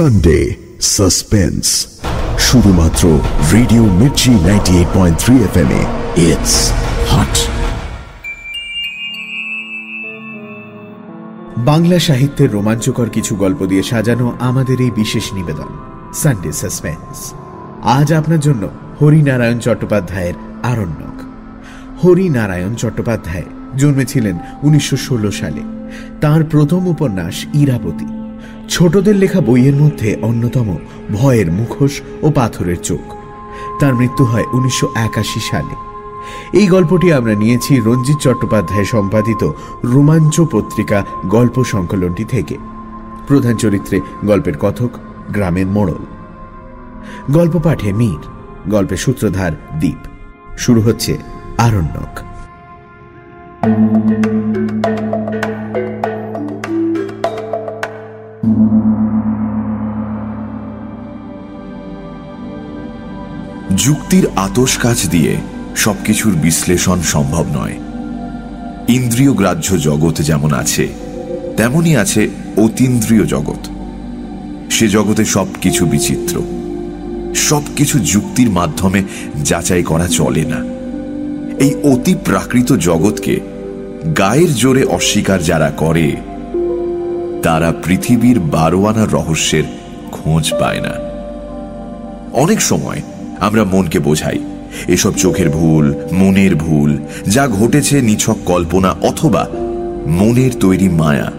Sunday suspense শুধুমাত্র radio Mirchi ninety eight point three F M it's hot Bangla সাহিত্যের রোমাঞ্চকর কিছু গল্প দিয়ে সাজানো আমাদের এই বিশেষ নিবেদন সানডে সাসপেন্স আজ আপনার জন্য হরিনারায়ণ চট্টোপাধ্যায়ের আরণ্যক। হরিনারায়ণ চট্টোপাধ্যায় জন্মেছিলেন উনিশশো ষোলো সালে। তার প্রথম উপন্যাস ইরাবতী। ছোটদের লেখা বইয়ের মধ্যে অন্যতম ভয়ের মুখোশ ও পাথরের চোখ। তার মৃত্যু হয় উনিশশো একাশি সালে। এই গল্পটি আমরা নিয়েছি রঞ্জিত চট্টোপাধ্যায় সম্পাদিত রোমাঞ্চ পত্রিকা গল্প সংকলনটি থেকে। প্রধান চরিত্রে গল্পের কথক, গ্রামের মোড়ল। গল্প পাঠে মীর, গল্পের সূত্রধার দ্বীপ শুরু হচ্ছে আরণ্যক। যুক্তির আতস কাজ দিয়ে সবকিছুর বিশ্লেষণ সম্ভব নয়। ইন্দ্রিয় গ্রাহ্য জগৎ যেমন আছে, তেমনই আছে অতীন্দ্রিয় জগৎ। সে জগতে সবকিছু বিচিত্র। সবকিছু যুক্তির মাধ্যমে যাচাই করা চলে না। এই অতি প্রাকৃত জগৎকে গায়ের জোরে অস্বীকার যারা করে, তারা পৃথিবীর বারোয়ানা রহস্যের খোঁজ পায় না। অনেক সময় আমরা মনকে বোঝাই। এসব চোখের ভুল, মনের ভুল, যা ঘটেছে নিছক কল্পনা অথবা মনের তৈরি মায়া।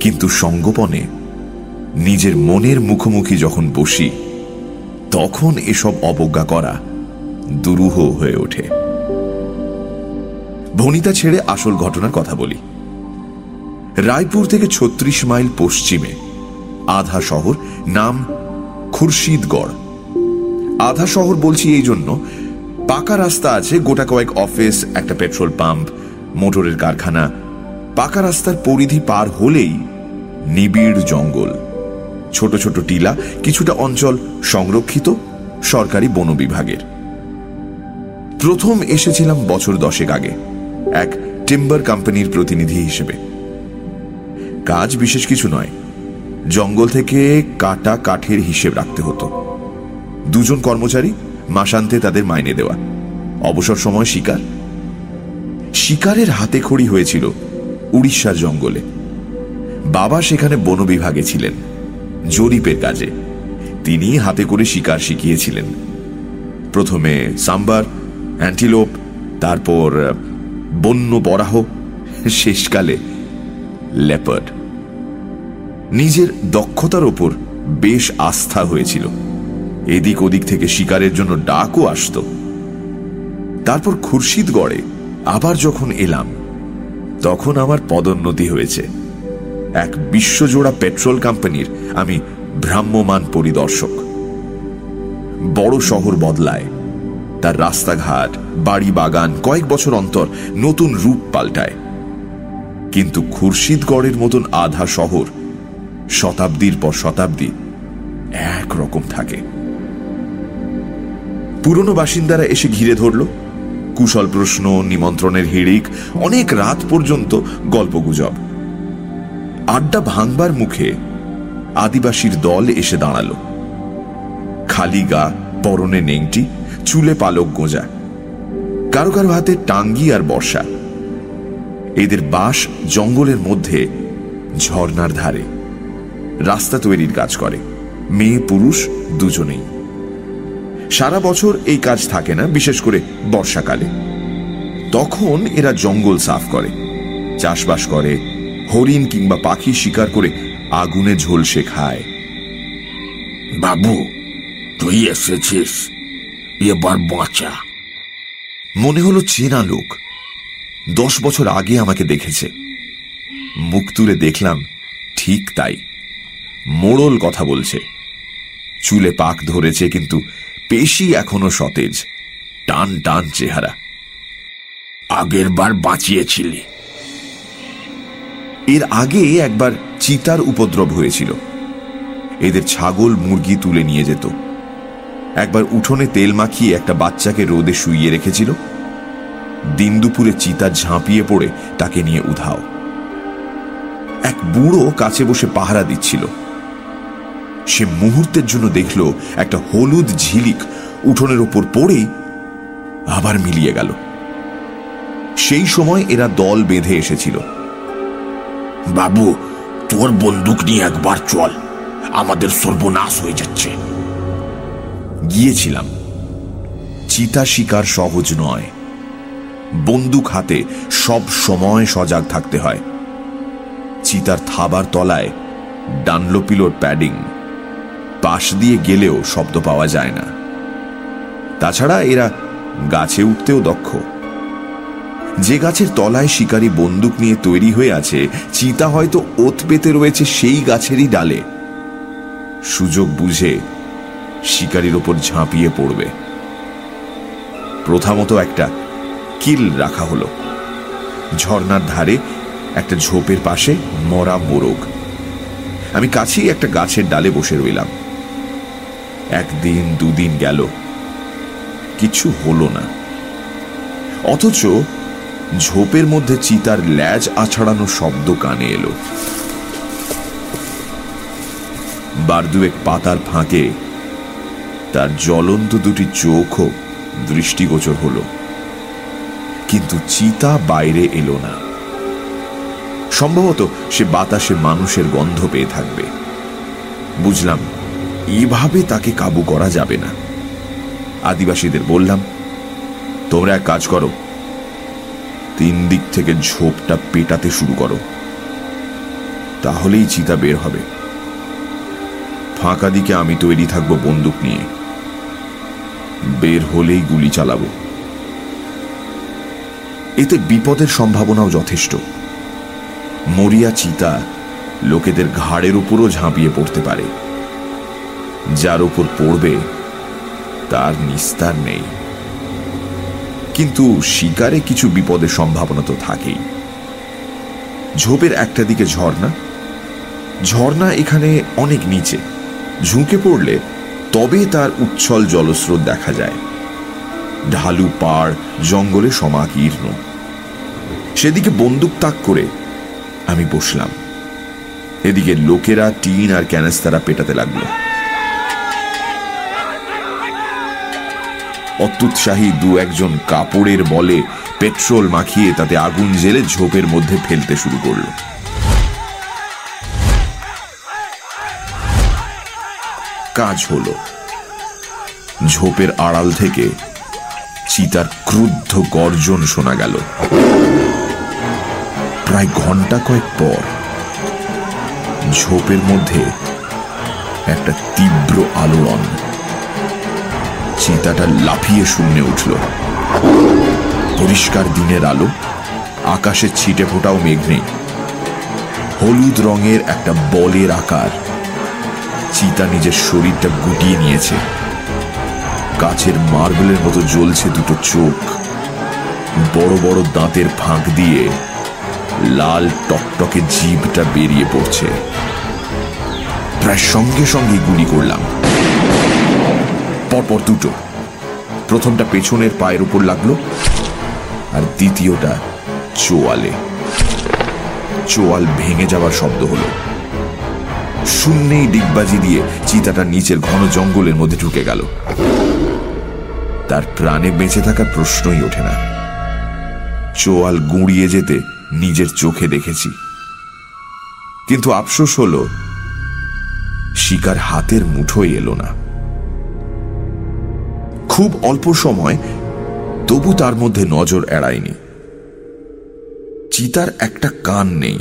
কিন্তু সঙ্গোপনে নিজের মনের মুখোমুখি যখন বসি, তখন এসব অবজ্ঞা করা দুরূহ হয়ে ওঠে। ভনিতা ছেড়ে আসল ঘটনার কথা বলি। রায়পুর থেকে ছত্রিশ মাইল পশ্চিমে আধা শহর নাম খুরশিদগড়। আধা শহর বলছি এই জন্য। পাকা রাস্তা আছে, গোটা কয়েক অফিস, একটা পেট্রোল পাম্প, মোটরের কারখানা। পাকা রাস্তার পরিধি পার হলেই নিবিড় জঙ্গল। ছোট ছোট টিলা, কিছুটা অঞ্চল সংরক্ষিত, সরকারি বন বিভাগের। প্রথম এসেছিলাম বছর দশেক আগে, এক টিম্বার কোম্পানির প্রতিনিধি হিসেবে। কাজ বিশেষ কিছু নয়, জঙ্গল থেকে কাটা কাঠের হিসেব রাখতে হতো। দুজন কর্মচারী মাসান্তে তাদের মাইনে দেওয়া। অবসর সময় শিকার। শিকারের হাতে খড়ি হয়েছিল উড়িষ্যার জঙ্গলে। বাবা সেখানে বন বিভাগে ছিলেন, জরিপের কাজে। তিনি হাতে করে শিকার শিখিয়েছিলেন। প্রথমে সাম্বার, অ্যান্টিলোপ, তারপর বন্য বরাহ, শেষকালে লেপার্ড। নিজের দক্ষতার ওপর বেশ আস্থা হয়েছিল। এদিক ওদিক থেকে শিকারের জন্য ডাকও আসত। তারপর খুরশিদগড়ে আবার যখন এলাম, তখন আমার পদোন্নতি হয়েছে। এক বিশ্বজোড়া পেট্রোল কোম্পানির আমি ভ্রাম্যমান পরিদর্শক। বড় শহর বদলায়, তার রাস্তাঘাট, বাড়ি বাগান কয়েক বছর অন্তর নতুন রূপ পাল্টায়। কিন্তু খুরশিদগড়ের মতন আধা শহর শতাব্দীর পর শতাব্দী এক রকম থাকে। পুরনো বাসিন্দারা এসে ঘিরে ধরল। কুশল প্রশ্ন, নিমন্ত্রণের হিড়িক, অনেক রাত পর্যন্ত গল্পগুজব। আড্ডা ভাঙবার মুখে আদিবাসীর দল এসে দাঁড়াল। খালি গা, পরনে নেংটি, চুলে পালক গোঁজা। কারও কারও হাতে টাঙ্গি আর বর্ষা। এদের বাস জঙ্গলের মধ্যে ঝর্নার ধারে। রাস্তা তৈরির কাজ করে। মেয়ে পুরুষ দুজনেই। সারা বছর এই কাজ থাকে না বিশেষ করে বর্ষাকালে। তখন এরা জঙ্গল সাফ করে চাষবাস করে হরিণ কিংবা পাখি শিকার করে আগুনে ঝলসে খায় বাবু তুই এসেছিস এবার বাঁচা। মনে হলো চেনা লোক দশ বছর আগে আমাকে দেখেছে। মুখ তুলে দেখলাম ঠিক তাই। মোড়ল কথা বলছে। চুলে পাক ধরেছে কিন্তু পেশি এখনও সতেজ। টান টান চেহারা। আগের বার বাঁচিয়েছিলি। এর আগে একবার চিতার উপদ্রব হয়েছিল। এদের ছাগল মুরগি তুলে নিয়ে যেত। একবার উঠোনে তেল মাখিয়ে একটা বাচ্চাকে রোদে শুইয়ে রেখেছিল। দিন দুপুরে চিতা ঝাঁপিয়ে পড়ে তাকে নিয়ে উধাও। এক বুড়ো কাছে বসে পাহারা দিচ্ছিল। সে মুহূর্তের জন্য দেখল একটা হলুদ ঝিলিক উঠোনের ওপর পড়েই আবার মিলিয়ে গেল। সেই সময় এরা দল বেঁধে এসেছিল। বাবু, তোর বন্দুক নিয়ে একবার চল, আমাদের সর্বনাশ হয়ে যাচ্ছে। গিয়েছিলাম। চিতা শিকার সহজ নয়। বন্দুক হাতে সব সময় সজাগ থাকতে হয়। চিতার থাবার তলায় ডানলোপিলোর প্যাডিং। পাশ দিয়ে গেলেও শব্দ পাওয়া যায় না। তাছাড়া এরা গাছে উঠতেও দক্ষ। যে গাছের তলায় শিকারী বন্দুক নিয়ে তৈরি হয়ে আছে, চিতা হয়তো ওত পেতে রয়েছে সেই গাছেরই ডালে। সুযোগ বুঝে শিকারীর ওপর ঝাঁপিয়ে পড়বে। প্রথামতো একটা কিল রাখা হলো। ঝর্নার ধারে একটা ঝোপের পাশে মরা মোরগ। আমি কাছেই একটা গাছের ডালে বসে রইলাম। একদিন দুদিন গেল। কিছু হলো না। অথচ ঝোপের মধ্যে চিতার ল্যাজ আছাড়ানো শব্দ কানে এলো। বারদুয়েক পাতার ফাঁকে তার জ্বলন্ত দুটি চোখও দৃষ্টিগোচর হলো। কিন্তু চিতা বাইরে এলো না। সম্ভবত সে বাতাসে মানুষের গন্ধ পেয়ে থাকবে। বুঝলাম এভাবে তাকে কাবু করা যাবে না। আদিবাসীদের বললাম, তোমরা এক কাজ করো, তিন দিক থেকে ঝোপটা পেটাতে শুরু করো। তাহলেই চিতা বের হবে। ফাঁকা দিকে আমি তৈরি থাকব বন্দুক নিয়ে। বের হলেই গুলি চালাবো। এতে বিপদের সম্ভাবনাও যথেষ্ট। মরিয়া চিতা লোকেদের ঘাড়ের উপরও ঝাঁপিয়ে পড়তে পারে। যার উপর পড়বে, তার নিস্তার নেই। কিন্তু শিকারে কিছু বিপদের সম্ভাবনা তো থাকেই। ঝোপের একটা দিকে ঝর্ণা ঝর্ণা এখানে অনেক নিচে। ঝুঁকে পড়লে তবে তার উচ্ছল জলস্রোত দেখা যায়। ঢালু পাড়, জঙ্গলে সমাকীর্ণ। সেদিকে বন্দুক তাক করে আমি বসলাম। এদিকে লোকেরা টিন আর ক্যানেস্তারা পেটাতে লাগল। অত্যুৎসাহী দু একজন কাপড়ের বলে পেট্রোল মাখিয়ে তাতে আগুন জেলে ঝোপের মধ্যে ফেলতে শুরু করল। কাজ হলো। ঝোপের আড়াল থেকে চিতার ক্রুদ্ধ গর্জন শোনা গেল। প্রায় ঘণ্টা কয়েক পর ঝোপের মধ্যে একটা তীব্র আলোড়ন চিতাটা লাফিয়ে শূন্যে উঠল। পরিষ্কার দিনের আলো, আকাশে ছিটে ফোটাও মেঘ নেই। হলুদ রঙের একটা বলের আকার। চিতা নিজের শরীরটা গুটিয়ে নিয়েছে। কাছের মার্বেলের মতো জ্বলছে দুটো চোখ। বড় বড় দাঁতের ফাঁক দিয়ে লাল টকটকে জীবটা বেরিয়ে পড়ছে। প্রায় সঙ্গে সঙ্গে গুলি করলাম। পরপর দুটো। প্রথমটা পেছনের পায়ের উপর লাগল, আর দ্বিতীয়টা চোয়ালে। চোয়াল ভেঙে যাওয়ার শব্দ হলো। শূন্যেই ডিগবাজি দিয়ে চিতাটা নিচের ঘন জঙ্গলের মধ্যে ঢুকে গেল। তার প্রাণে বেঁচে থাকার প্রশ্নই ওঠে না। চোয়াল গুঁড়িয়ে যেতে নিজের চোখে দেখেছি। কিন্তু আফসোস হল, শিকার হাতের মুঠোই এলো না। খুব অল্প সময় তবু তার মধ্যে নজর এড়ায়নি। চিতার একটা কান নেই।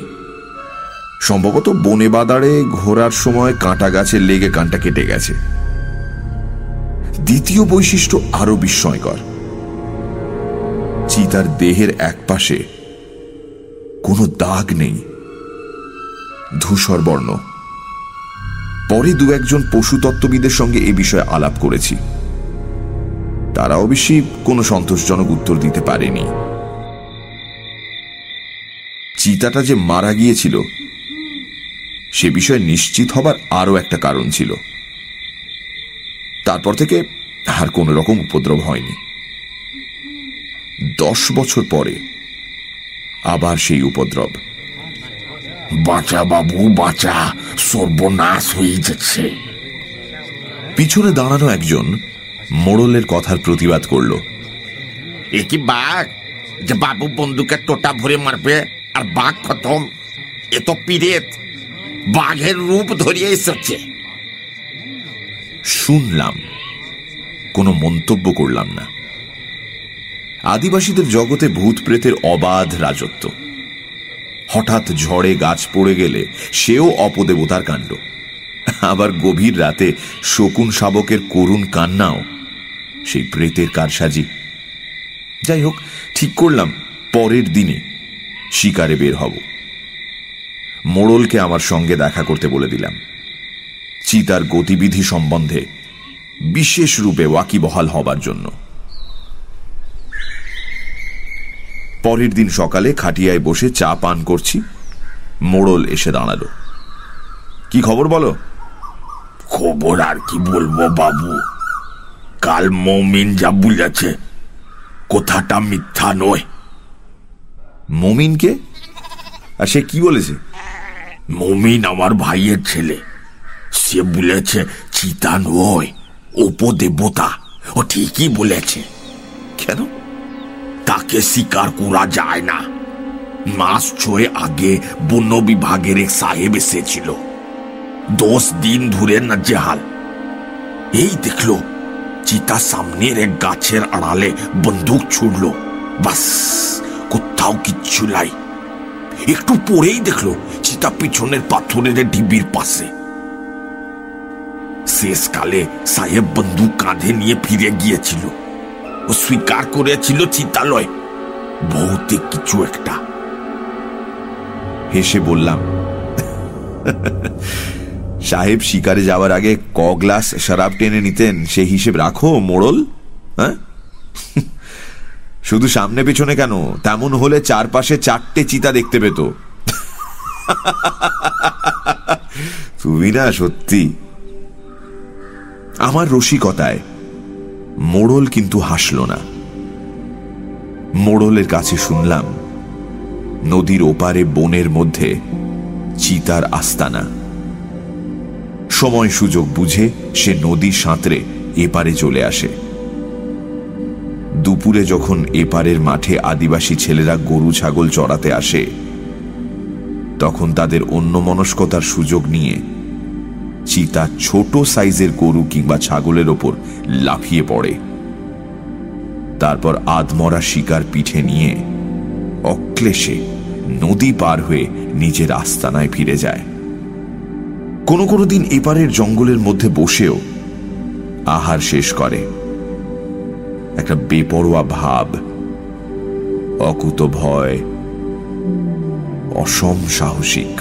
সম্ভবত বনে বাদারে ঘোরার সময় কাঁটা গাছে লেগে কানটা কেটে গেছে। দ্বিতীয় বৈশিষ্ট্য আরও বিস্ময়কর। চিতার দেহের এক পাশে কোনো দাগ নেই। ধূসর বর্ণ পরে দু একজন পশুতত্ত্ববিদের সঙ্গে এ বিষয়ে আলাপ করেছি। তারা অবশ্যই কোনো সন্তোষজনক উত্তর দিতে পারেনি। চিতাটা যে মারা গিয়েছিল, সে বিষয়ে নিশ্চিত হবার আরও একটা কারণ ছিল। তারপর থেকে আর কোনো রকম উপদ্রব হয়নি। দশ বছর পরে আবার সেই উপদ্রব। বাঁচা বাবু, বাঁচা, সর্বনাশ হয়ে যাচ্ছে। পিছনে দাঁড়ানো একজন মোড়লের কথার প্রতিবাদ করল। এ কি বাঘ? যে বাবু বন্দুকের টোটা ভরে মারবে আর বাঘ খতম? এ তো পিরেত বাঘের রূপ ধরিয়ে এসেছে। শুনলাম। কোনো মন্তব্য করলাম না। আদিবাসীদের জগতে ভূত প্রেতের অবাধ রাজত্ব। হঠাৎ ঝড়ে গাছ পড়ে গেলে সেও অপদেবতার কাণ্ড। আবার গভীর রাতে শকুন শাবকের করুণ কান্নাও। সেই প্রেতের কারসাজি। যাই হোক ঠিক করলাম, পরের দিনে শিকারে বের হব। মোড়লকে আমার সঙ্গে দেখা করতে বলে দিলাম। চিতার গতিবিধি সম্বন্ধে বিশেষ রূপে ওয়াকিবহাল হবার জন্য। পরের দিন সকালে খাটিয়ায় বসে চা পান করছি, মোড়ল এসে দাঁড়াল। কি খবর বলো? খবর আর কি বলব বাবু? কাল মমিন যা বুঝেছে কথাটা মিথ্যা নয়। মমিনকে আর সে কি বলেছে? মমিন আমার ভাইয়ের ছেলে। সে বলেছে চিতা নয় উপদেবতা। ও ঠিকই বলেছে। কেন? তাকে স্বীকার করা যায় না। মাস ছয় আগে বন্য বিভাগের এক সাহেব এসেছিল। দশ দিন ধরে নাজেহাল। এই দেখল চিতা সামনের এক গাছের আড়ালে বন্দুক ছুড়ল বাস কোথাও কিচ্ছু নাই একটু পরেই দেখল চিতা পিছনের পাথরের ঢিবির পাশে শেষকালে সাহেব বন্দুক কাঁধে নিয়ে ফিরে গিয়েছিল ও স্বীকার করেছিল চিতালয় ভৌতিক কিছু একটা হেসে বললাম সাহেব শিকারে যাওয়ার আগে ক গ্লাস শরাব টেনে নিতেন, সে হিসেব রাখো, মোড়ল হ্যাঁ? শুধু সামনে পেছনে কেন? তেমন হলে চারপাশে চারটে চিতা দেখতে পেত। তুমি না সত্যি। আমার রসিকতায় মোড়ল কিন্তু হাসল না। মোড়লের কাছে শুনলাম, নদীর ওপারে বনের মধ্যে চিতার আস্তানা। সময় সুযোগ বুঝে সে নদী সাঁতরে এপারে চলে আসে। দুপুরে যখন এপারের মাঠে আদিবাসী ছেলেরা গরু ছাগল চড়াতে আসে, তখন তাদের অন্য মনস্কতার সুযোগ নিয়ে চিতা ছোট সাইজের গরু কিংবা ছাগলের ওপর লাফিয়ে পড়ে। তারপর আধমরা শিকার পিঠে নিয়ে অক্লেশে নদী পার হয়ে নিজের আস্তানায় ফিরে যায়। কোনো কোনো দিন এপারের জঙ্গলের মধ্যে বসেও আহার শেষ করে। একটা বেপরোয়া ভাব, অকুত ভয়, অসম সাহসিক।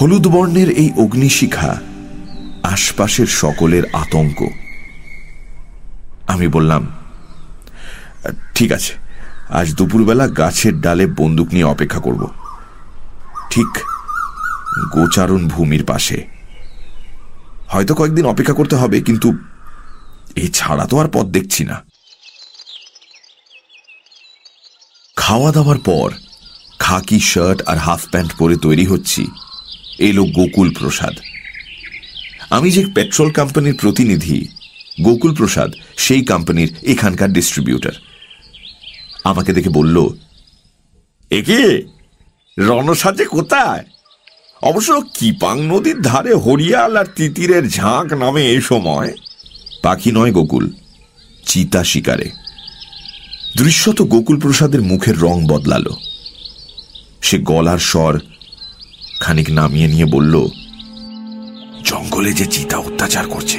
হলুদ বর্ণের এই অগ্নিশিখা আশপাশের সকলের আতঙ্ক। আমি বললাম, ঠিক আছে, আজ দুপুরবেলা গাছের ডালে বন্দুক নিয়ে অপেক্ষা করব। ঠিক গোচারণ ভূমির পাশে। হয়তো কয়েকদিন অপেক্ষা করতে হবে, কিন্তু এই ছাড়া তো আর পথ দেখছি না। খাওয়া দাওয়ার পর খাকি শার্ট আর হাফ প্যান্ট পরে তৈরি হচ্ছি। এলো গোকুল প্রসাদ। আমি যে পেট্রোল কোম্পানির প্রতিনিধি, গোকুল প্রসাদ সেই কোম্পানির এখানকার ডিস্ট্রিবিউটর। আমাকে দেখে বলল একে রণসাজে কোথায়? অবশ্য কিপাং নদীর ধারে হরিয়াল আর তিতিরের ঝাঁক নামে এ সময়। পাখি নয় গোকুল, চিতা শিকারে। দৃশ্যত গোকুল প্রসাদের মুখের রং বদলালো। সে গলার স্বর খানিক নামিয়ে নিয়ে বলল, জঙ্গলে যে চিতা অত্যাচার করছে,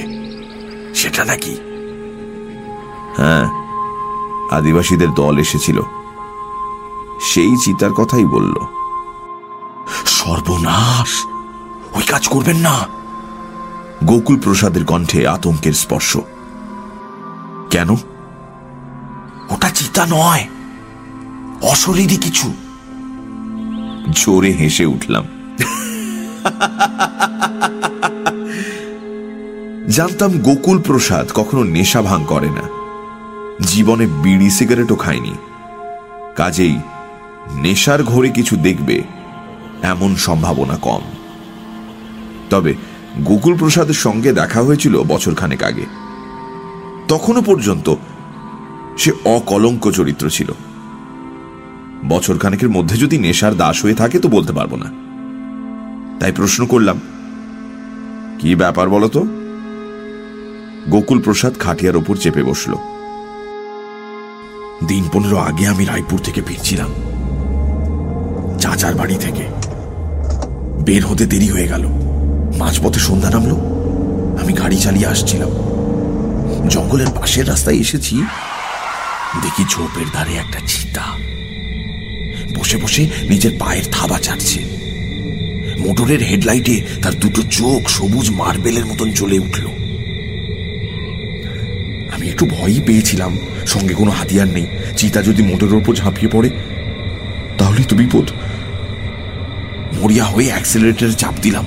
সেটা নাকি? হ্যাঁ আদিবাসীদের দল এসেছিল। সেই চিতার কথাই বলল। সর্বনাশ। ওই কাজ করবেন না। গোকুল প্রসাদের কণ্ঠে আতঙ্কের স্পর্শ। কেন? ওটা চিতা নয়। অশরীরী কিছু। জোরে হেসে উঠলাম। জানতাম গোকুল প্রসাদ কখনো নেশা ভাঙ করে না। জীবনে বিড়ি সিগারেটও খায়নি। কাজেই নেশার ঘরে কিছু দেখবে এমন সম্ভাবনা কম। তবে গোকুল প্রসাদের সঙ্গে দেখা হয়েছিল বছর খানেক আগে। তখনও পর্যন্ত সে অকলঙ্ক চরিত্র ছিল। বছর খানেকের মধ্যে যদি নেশার দাস হয়ে থাকে তো বলতে পারব না। তাই প্রশ্ন করলাম, কি ব্যাপার বলতো গোকুল প্রসাদ খাটিয়ার ওপর চেপে বসল। দিন পনেরো আগে আমি রায়পুর থেকে ফিরছিলাম। চাচার বাড়ি থেকে। বের হতে দেরি হয়ে গেল। মাঝপথে সন্ধ্যা নামলো। আমি গাড়ি চালিয়ে আসছিলাম। জঙ্গলের পাশের রাস্তায় এসেছি। দেখি ঝোপের ধারে একটা চিতা। বসে বসে নিজের পায়ের থাবা চাটছে। মোটরের হেডলাইটে তার দুটো চোখ সবুজ মার্বেলের মতন চলে উঠল। আমি একটু ভয়ই পেয়েছিলাম। সঙ্গে কোনো হাতিয়ার নেই। চিতা যদি মোটরের ওপর ঝাঁপিয়ে পড়ে, তাহলেই তো বিপদ। মরিয়া হয়ে অ্যাক্সিলারেটরে চাপ দিলাম।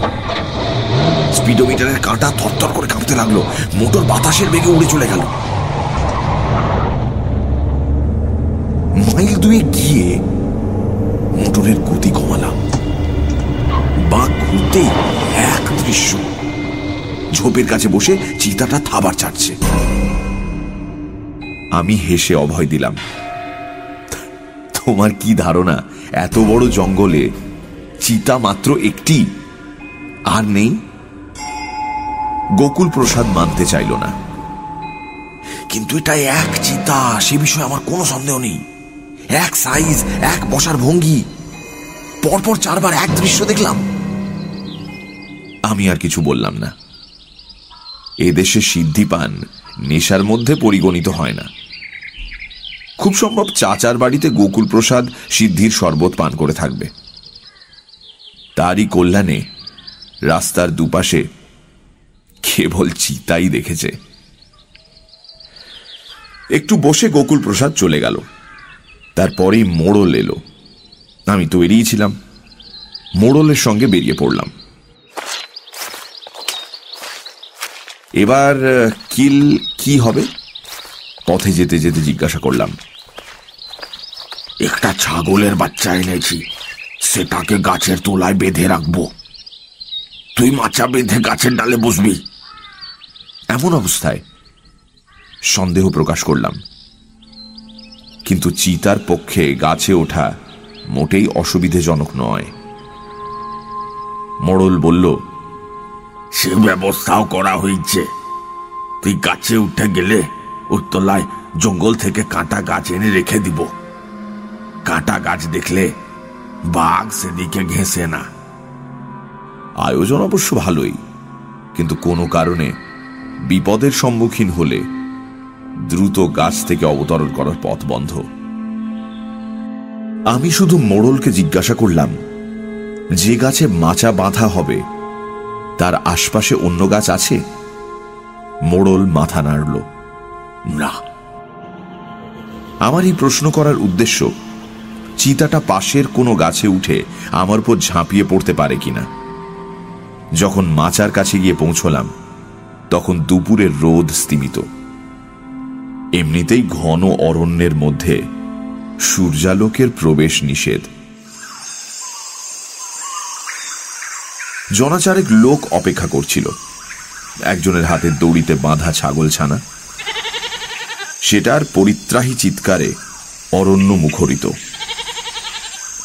স্পিডোমিটারের কাঁটা থরথর করে কাঁপতে লাগল। মোটর বাতাসের বেগে উড়ে চলে গেল। মাইল দুয়ে গিয়ে মোটরের গতি কমালাম। বাঘ ঘুরতেই এক দৃশ্য। ঝোপের কাছে বসে চিতাটা থাবার চাটছে। আমি হেসে অভয় দিলাম, তোমার কি ধারণা? এত বড় জঙ্গলে চিতা মাত্র একটি। আর নেই? গোকুল প্রসাদ মানতে চাইল না। কিন্তু এটা এক চিতা, সে বিষয়ে আমার কোনো সন্দেহ নেই। এক সাইজ, এক বসার ভঙ্গি। পরপর চারবার এক দৃশ্য দেখলাম। আমি আর কিছু বললাম না। এদেশে সিদ্ধি পান নেশার মধ্যে পরিগণিত হয় না। খুব সম্ভব চাচার বাড়িতে গোকুল প্রসাদ সিদ্ধির শরবত পান করে থাকবে। তারই কল্যাণে রাস্তার দুপাশে কেবল চিতাই দেখেছে। একটু বসে গোকুল প্রসাদ চলে গেল। তারপরেই মোড়ল এলো। আমি তো এড়িয়েছিলাম মোড়লের সঙ্গে বেরিয়ে পড়লাম। এবার কিল কি হবে? পথে যেতে যেতে জিজ্ঞাসা করলাম। একটা ছাগলের বাচ্চা এনেছি। সেটাকে গাছের তোলায় বেঁধে রাখব। তুই মাচা বেঁধে গাছের ডালে বসবি। এমন অবস্থায় সন্দেহ প্রকাশ করলাম। কিন্তু চিতার পক্ষে গাছে ওঠা মোটেই অসুবিধেজনক নয়। মোড়ল বলল, সে ব্যবস্থাও করা হয়েছে। তুই গাছে উঠে গেলে উত্তলায় জঙ্গল থেকে কাঁটা গাছ এনে রেখে দিব। কাঁটা গাছ দেখলে বাঘ সেদিকে ঘেঁষে না। আয়োজন অবশ্য ভালোই, কিন্তু কোনো কারণে বিপদের সম্মুখীন হলে দ্রুত গাছ থেকে অবতরণ করার পথ বন্ধ। আমি শুধু মোড়লকে জিজ্ঞাসা করলাম, যে গাছে মাচা বাঁধা হবে, তার আশপাশে অন্য গাছ আছে? মোড়ল মাথা নাড়ল, না। আমার এই প্রশ্ন করার উদ্দেশ্য চিতাটা পাশের কোনো গাছে উঠে আমার উপর ঝাঁপিয়ে পড়তে পারে কিনা। যখন মাচার কাছে গিয়ে পৌঁছলাম, তখন দুপুরের রোদ স্তিমিত। এমনিতেই ঘন অরণ্যের মধ্যে সূর্যালোকের প্রবেশ নিষেধ। জনাচারেক লোক অপেক্ষা করছিল। একজনের হাতে দড়িতে বাঁধা ছাগল ছানা। সেটার পরিত্রাহী চিৎকারে অরণ্য মুখরিত।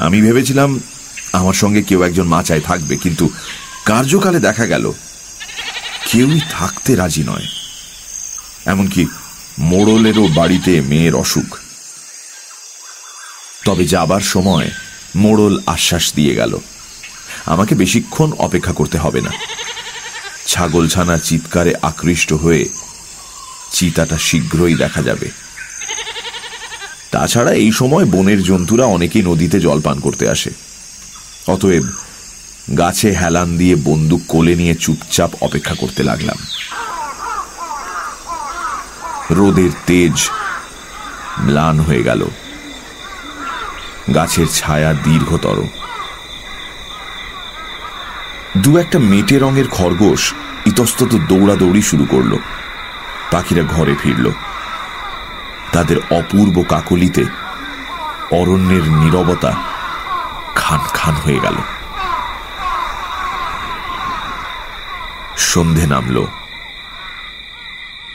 আমি ভেবেছিলাম আমার সঙ্গে কেউ একজন মাচায় থাকবে, কিন্তু কার্যকালে দেখা গেল, কেউই থাকতে রাজি নয়। এমনকি মোড়লেরও বাড়িতে মেয়ের অসুখ। তবে যাবার সময় মোড়ল আশ্বাস দিয়ে গেল, আমাকে বেশিক্ষণ অপেক্ষা করতে হবে না। ছাগলছানার চিৎকারে আকৃষ্ট হয়ে চিতাটা শীঘ্রই দেখা যাবে। তাছাড়া এই সময় বনের জন্তুরা অনেকেই নদীতে জল পান করতে আসে। অতএব গাছে হেলান দিয়ে বন্দুক কোলে নিয়ে চুপচাপ অপেক্ষা করতে লাগলাম। রোদের তেজ ম্লান হয়ে গেল। গাছের ছায়া দীর্ঘতর। দু একটা মেটে রঙের খরগোশ ইতস্তত দৌড়াদৌড়ি শুরু করল। পাখিরা ঘরে ফিরল। তাদের অপূর্ব কাকলিতে অরণ্যের নীরবতা খান খান হয়ে গেল। সন্ধে নামল।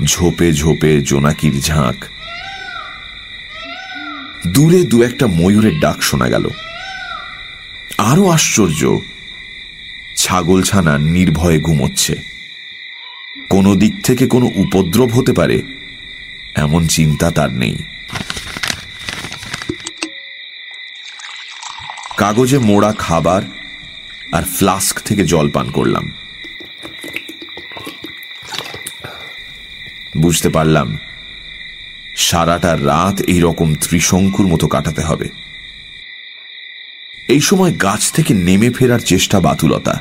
ঝোপে ঝোপে জোনাকির ঝাঁক। দূরে দু একটা ময়ূরের ডাক শোনা গেল। আরও আশ্চর্য ছাগল ছানা নির্ভয়ে ঘুমোচ্ছে। কোনো দিক থেকে কোনো উপদ্রব হতে পারে এমন চিন্তা তার নেই। কাগজে মোড়া খাবার আর ফ্লাস্ক থেকে জল পান করলাম। বুঝতে পারলাম, সারাটা রাত এই রকম ত্রিশঙ্কুর মতো কাটাতে হবে। এই সময় গাছ থেকে নেমে ফেরার চেষ্টা বাতুলতা।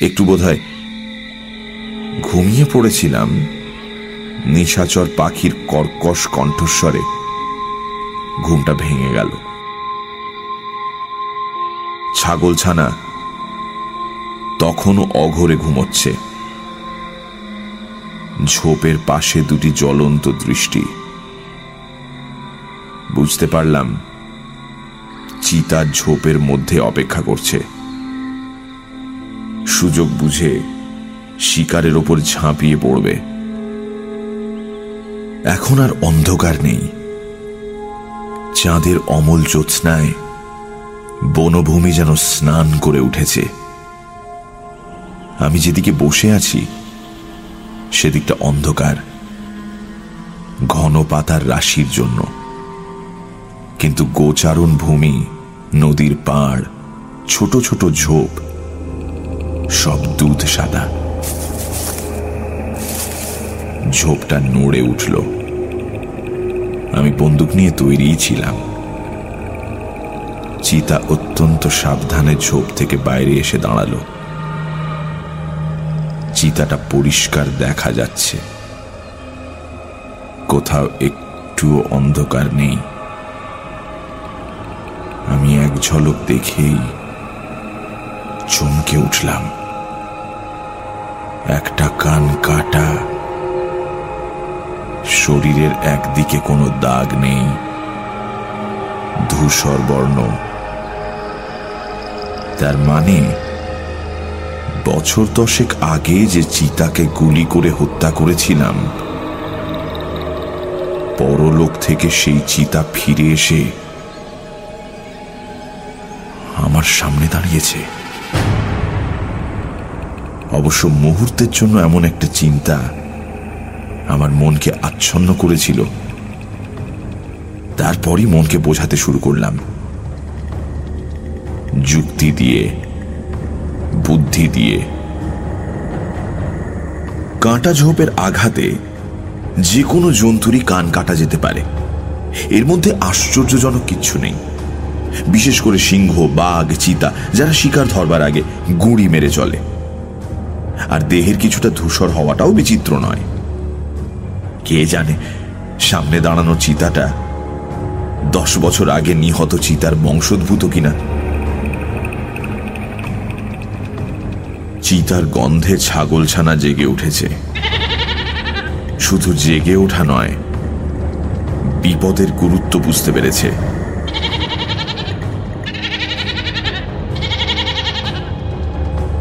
একটু বোধহয় ঘুমিয়ে পড়েছিলাম। নিশাচর পাখির কর্কশ কণ্ঠস্বরে ঘুমটা ভেঙে গেল। ছাগলছানা তখনও অঘরে ঘুমোচ্ছে। ঝোপের পাশে দুটি জ্বলন্ত দৃষ্টি। বুঝতে পারলাম, চিতা ঝোপের মধ্যে অপেক্ষা করছে। সুযোগ বুঝে শিকারের ওপর ঝাঁপিয়ে পড়বে। এখন আর অন্ধকার নেই। চাঁদের অমল জ্যোৎস্নায় বনভূমি যেন স্নান করে উঠেছে। আমি যেদিকে বসে আছি, সেদিকটা অন্ধকার, ঘন পাতার রাশির জন্য। কিন্তু গোচারণ ভূমি, নদীর পাড়, ছোট ছোট ঝোপ, সব দুধ সাদা। ঝোপটা নড়ে উঠল। আমি বন্দুক নিয়ে তৈরি ছিলাম। চিতা অত্যন্ত সাবধানে ঝোপ থেকে বাইরে এসে দাঁড়াল। চিতাটা পরিষ্কার দেখা যাচ্ছে। কোথাও একটুও অন্ধকার নেই। আমি এক ঝলক দেখেই চমকে উঠলাম। একটা কান কাটা শরীরের একদিকে কোনো দাগ নেই। ধূসর বর্ণ। তার মানে বছর দশেক আগে যে চিতাকে গুলি করে হত্যা করেছিলাম, পরলোক থেকে সেই চিতা ফিরে এসে আমার সামনে দাঁড়িয়েছে। অবশ্য মুহূর্তের জন্য এমন একটা চিন্তা আমার মনকে আচ্ছন্ন করেছিল। তারপরই মনকে বোঝাতে শুরু করলাম। যুক্তি দিয়ে, বুদ্ধি দিয়ে, কাঁটা ঝোপের আঘাতে যে কোনো জন্তুরই কান কাটা যেতে পারে। এর মধ্যে আশ্চর্যজনক কিচ্ছু নেই। বিশেষ করে সিংহ, বাঘ, চিতা, যারা শিকার ধরবার আগে গুঁড়ি মেরে চলে। আর দেহের কিছুটা ধূসর হওয়াটাও বিচিত্র নয়। কে জানে? সামনে দাঁড়ানো চিতাটা দশ বছর আগে নিহত চিতার বংশোদ্ভূত কিনা? চিতার গন্ধে ছাগলছানা জেগে উঠেছে। শুধু জেগে ওঠা নয়, বিপদের গুরুত্ব বুঝতে পেরেছে।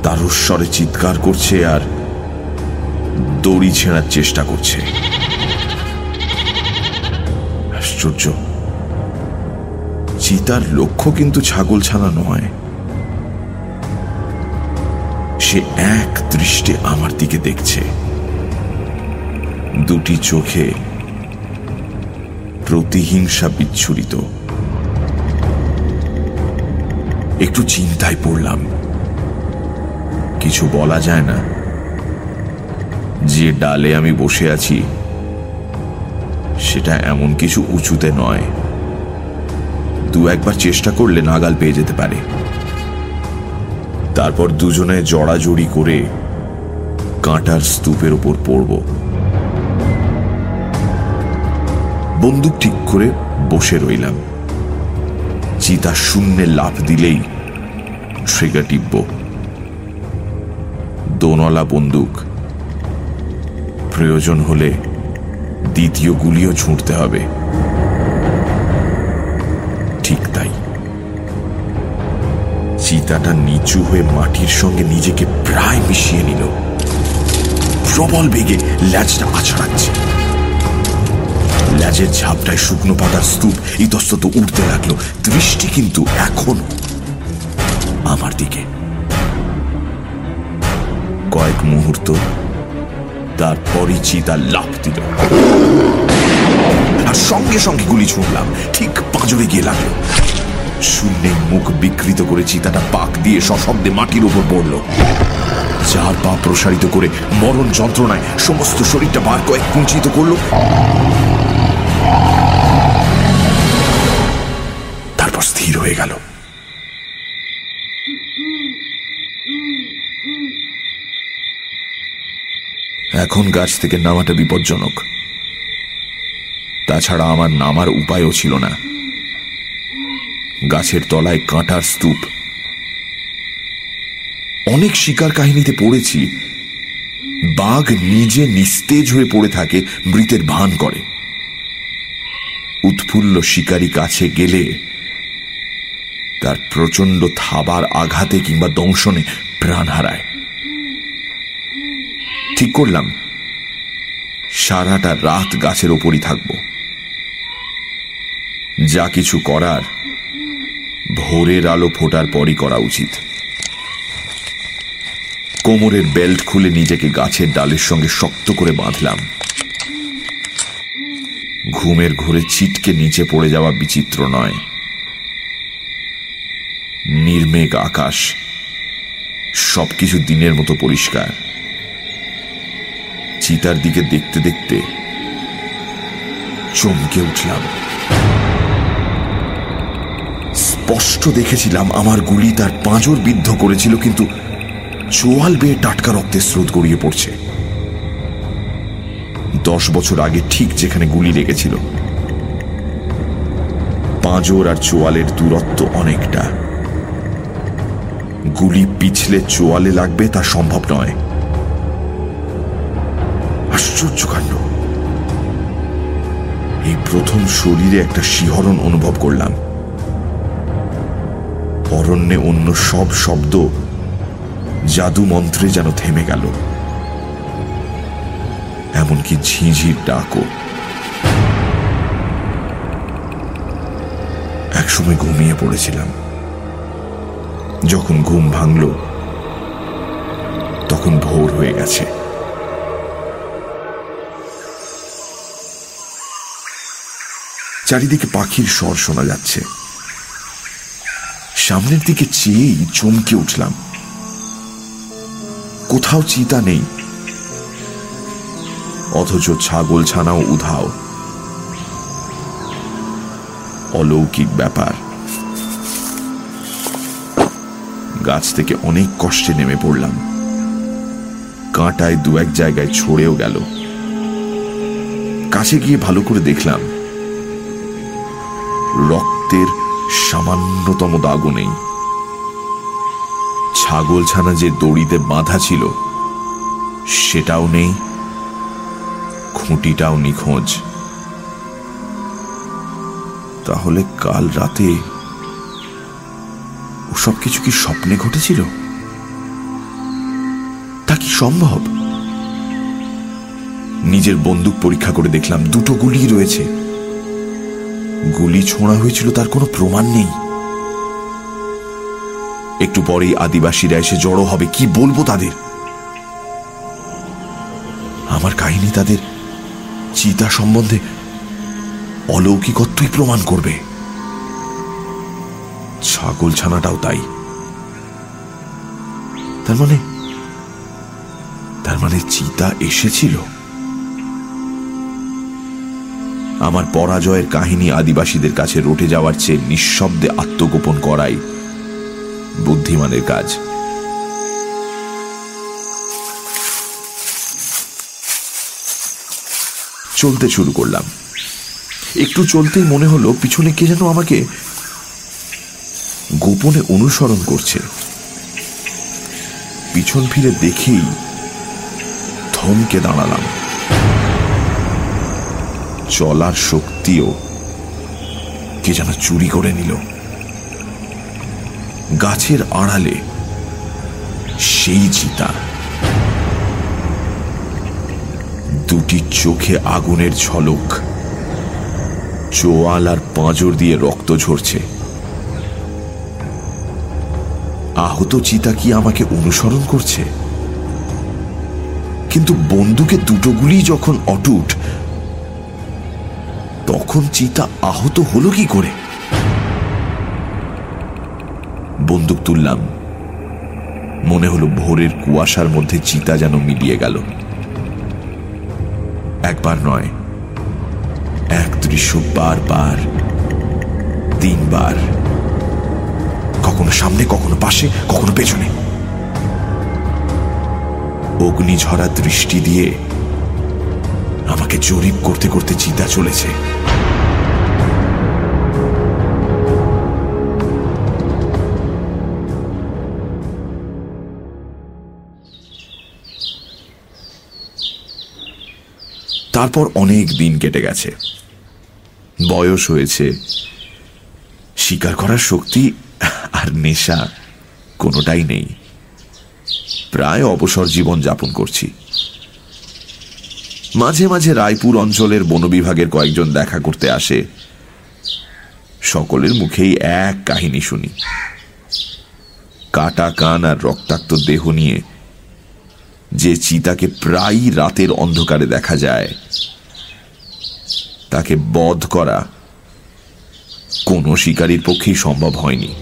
তারস্বরে চিৎকার করছে আর দড়ি ছেঁড়ার চেষ্টা করছে। আশ্চর্য। চিতার লক্ষ্য কিন্তু ছাগল ছানা নয়। সে এক দৃষ্টে আমার দিকে দেখছে। দুটি চোখে প্রতিহিংসা বিচ্ছুরিত। একটু চিন্তায় পড়লাম। কিছু বলা যায় না। যে ডালে আমি বসে আছি সেটা এমন কিছু উঁচুতে নয়। দু একবার চেষ্টা করলে নাগাল পেয়ে যেতে পারে। তারপর দুজনে জড়াজড়ি করে কাঁটার স্তূপের ওপর পড়ব। বন্দুক ঠিক করে বসে রইলাম। চিতা শূন্যে লাফ দিলেই ট্রিগার টিপব। দোনলা বন্দুক প্রয়োজন হলে দ্বিতীয় গুলিও ছুঁড়তে হবে। ঠিক তাই। চিতাটা নিচু হয়ে মাটির সঙ্গে নিজেকে প্রায় মিশিয়ে নিল। প্রবল বেগে ল্যাজটা আছড়াচ্ছে। ল্যাজের ঝাপটায় শুকনো পাতার স্তূপ ইতস্তত উঠতে লাগল। দৃষ্টি কিন্তু এখন আমার দিকে। কয়েক মুহূর্ত তারপরই চিতা লাভ দিল আর সঙ্গে সঙ্গে গুলি ছুঁড়লাম। ঠিক পাঁজরে গিয়ে লাগল। শূন্যে মুখ বিকৃত করে চিতাটা পাক দিয়ে সশব্দে মাটির উপর পড়ল। চার পা প্রসারিত করে মরণ যন্ত্রণায় সমস্ত শরীরটা বার কয়েক কুঞ্চিত করল। তারপর স্থির হয়ে গেল। এখন গাছ থেকে নামাটা বিপজ্জনক। তাছাড়া আমার নামার উপায়ও ছিল না। গাছের তলায় কাঁটার স্তূপ। অনেক শিকার কাহিনীতে পড়েছি। বাঘ নিজে নিস্তেজ হয়ে পড়ে থাকে, মৃতের ভান করে। উৎফুল্ল শিকারী কাছে গেলে তার প্রচণ্ড থাবার আঘাতে কিংবা দংশনে প্রাণ হারায়। করলাম। সারাটা রাত গাছের ওপরই থাকব। যা কিছু করার, ভোরের আলো ফোটার পরই করা উচিত। কোমরের বেল্ট খুলে নিজেকে গাছের ডালের সঙ্গে শক্ত করে বাঁধলাম। ঘুমের ঘুরে ছিটকে নিচে পড়ে যাওয়া বিচিত্র নয়। নির্মেঘ আকাশ সবকিছু দিনের মতো পরিষ্কার। চিতার দিকে দেখতে দেখতে চমকে উঠলাম। স্পষ্ট দেখেছিলাম আমার গুলি তার পাঁজর বিদ্ধ করেছিল, কিন্তু চোয়াল বেয়ে টাটকা রক্তের স্রোত গড়িয়ে পড়ছে। দশ বছর আগে ঠিক যেখানে গুলি লেগেছিল, পাঁজর আর চোয়ালের দূরত্ব অনেকটা। গুলি পিছলে চোয়ালে লাগবে তা সম্ভব নয়। আশ্চর্য কাণ্ড এই প্রথম শরীরে একটা শিহরণ অনুভব করলাম। অরণ্যে অন্য সব শব্দ জাদু মন্ত্রে যেন থেমে গেল। এমনকি ঝিঝির ডাকও। একসময় ঘুমিয়ে পড়েছিলাম। যখন ঘুম ভাঙল, তখন ভোর হয়ে গেছে। চারিদিকে পাখির স্বর শোনা যাচ্ছে। সামনের দিকে চেয়েই চমকে উঠলাম। কোথাও চিতা নেই। অথচ ছাগল ছানাও উধাও। অলৌকিক ব্যাপার। গাছ থেকে অনেক কষ্টে নেমে পড়লাম। কাঁটায় দু এক জায়গায় ছড়েও গেল। কাছে গিয়ে ভালো করে দেখলাম। রক্তের সামান্যতম দাগও নেই। ছাগল ছানা যে দড়িতে বাঁধা ছিল, সেটাও নেই, খুঁটিটাও নিখোঁজ। তাহলে কাল রাতে ওসব কিছু কি স্বপ্নে ঘটেছিল? তা কি সম্ভব? নিজের বন্দুক পরীক্ষা করে দেখলাম দুটো গুলি রয়েছে। গুলি ছোঁড়া হয়েছিল, তার কোনো প্রমাণ নেই। একটু পরেই আদিবাসীরা এসে জড়ো হবে, কি বলব তাদের? আমার কাহিনী তাদের চিতা সম্বন্ধে অলৌকিকত্বই প্রমাণ করবে। ছাগল ছানাটাও তাই। তার মানে তার মানে চিতা এসেছিল? আমার পরাজয়ের কাহিনী আদিবাসীদের কাছে রটে যাওয়ার চেয়ে নিঃশব্দে আত্মগোপন করাই বুদ্ধিমানের কাজ। চলতে শুরু করলাম। একটু চলতেই মনে হলো পিছনে কে যেন আমাকে গোপনে অনুসরণ করছে। পিছন ফিরে দেখেই থমকে দাঁড়ালাম। চলার শক্তিও কে যেন চুরি করে নিল। গাছের আড়ালে সেই চিতা। দুটি চোখে আগুনের ঝলক। চোয়াল আর পাঁজর দিয়ে রক্ত ঝরছে। আহত চিতা কি আমাকে অনুসরণ করছে? কিন্তু বন্দুকে দুটো গুলি যখন অটুট তখন চিতা আহত হলো কি করে? বন্দুক তুললাম। মনে হলো ভোরের কুয়াশার মধ্যে চিতা যেন মিলিয়ে গেল। একবার নয়, এক দৃশ্য বারবার, তিনবার। কখনো সামনে, কখনো পাশে, কখনো পেছনে। অগ্নিঝরা দৃষ্টি দিয়ে আমাকে জরিপ করতে করতে চিতা চলেছে। তারপর অনেক দিন কেটে গেছে। বয়স হয়েছে। শিকার করার শক্তি আর নেশা কোনোটাই নেই। প্রায় অবসর জীবন যাপন করছি। মাঝে মাঝে রায়পুর অঞ্চলের বন বিভাগের কয়েকজন দেখা করতে আসে। সকলের মুখেই এক কাহিনী শুনি। কাটা কান আর রক্তাক্ত দেহ নিয়ে যে চিতাকে প্রায়ই রাতের অন্ধকারে দেখা যায়, তাকে বধ করা কোনো শিকারীর পক্ষেই সম্ভব হয়নি।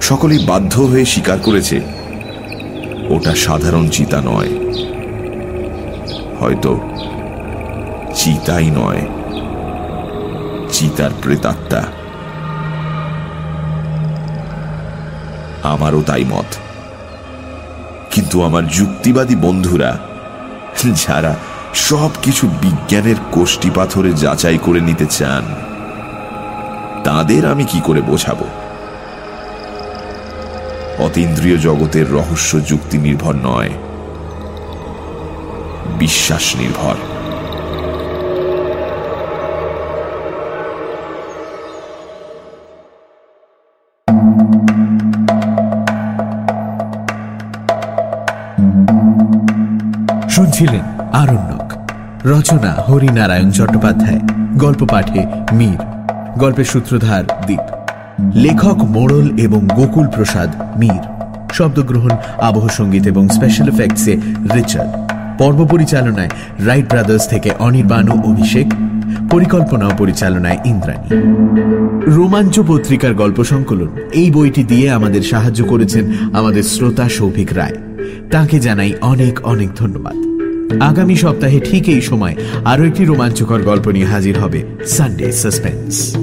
সকলেই বাধ্য হয়ে স্বীকার করেছে। ওটা সাধারণ চিতা নয়। হয়তো চিতাই নয়, চিতার প্রেতাত্মা। আমারও তাই মত। কিন্তু আমার যুক্তিবাদী বন্ধুরা, যারা সব কিছু বিজ্ঞানের কোষ্টি পাথরে যাচাই করে নিতে চান, তাদের আমি কি করে বোঝাবো? অতীন্দ্রিয় জগতের রহস্য যুক্তি নির্ভর নয়। বিশ্বাস নির্ভর। শুনছিলেন আরণ্যক। রচনা হরিনারায়ণ চট্টোপাধ্যায়। গল্প পাঠে মীর। গল্পের সূত্রধার দ্বীপ লেখক মোড়ল এবং গোকুল প্রসাদ মীর। শব্দগ্রহণ আবহ সংগীত এবং স্পেশাল এফেক্টসে রিচার্ড। পর্ব পরিচালনায় রাইট ব্রাদার্স থেকে অনির্বাণ ও অভিষেক, পরিকল্পনা পরিচালনায় ইন্দ্রাণী। রোমাঞ্চ পত্রিকার গল্প সংকলন, এই বইটি দিয়ে আমাদের সাহায্য করেছেন আমাদের শ্রোতা সৌভিক রায়। তাকে জানাই অনেক অনেক ধন্যবাদ। আগামী সপ্তাহে ঠিক এই সময় আরও একটি রোমাঞ্চকর গল্প নিয়ে হাজির হবে সানডে সাসপেন্স।